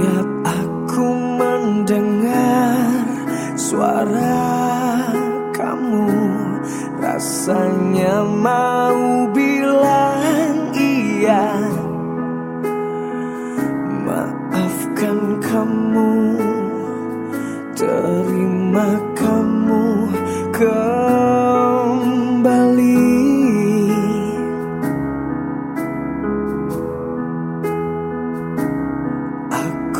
Setiap aku mendengar suara kamu. Rasanya mau bilang iya. Maafkan kamu Terima kamu ke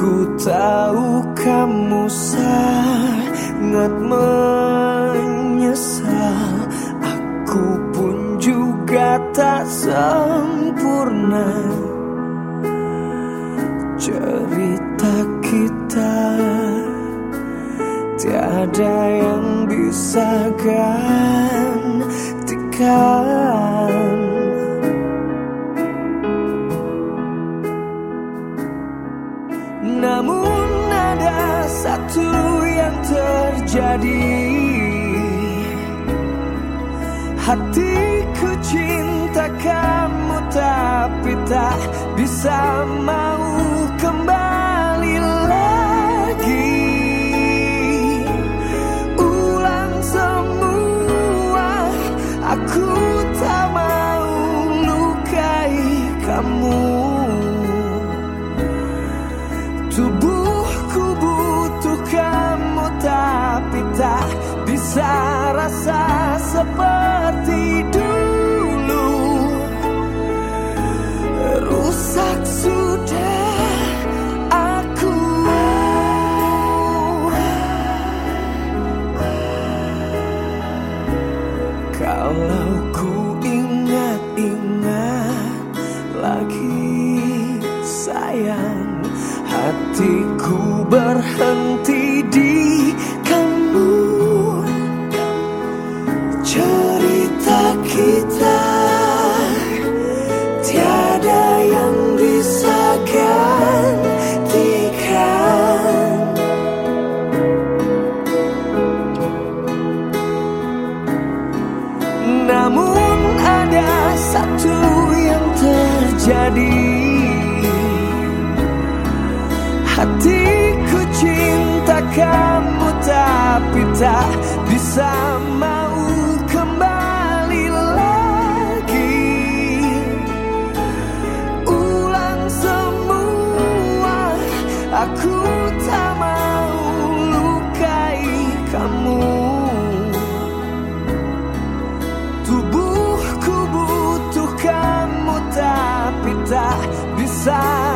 Aku tahu kamu sangat menyesal. Aku pun juga tak sempurna. Cerita kita Tiada yang bisa gantikan Namun ada satu yang terjadi. Hatiku cinta kamu tapi tak bisa mau kembali lagi. Ulang semua aku Tubuhku butuh kamu tapi tak bisa rasa seperti dulu. Rusak sudah aku. Kalau ku ingat-ingat lagi sayang Hatiku berhenti di kamu. Cerita kita Tiada yang bisa gantikan. Namun ada satu yang terjadi Hatiku cinta kamu tapi tak bisa mau kembali lagi. Ulang semua aku tak mau lukai kamu. Tubuhku butuh kamu tapi tak bisa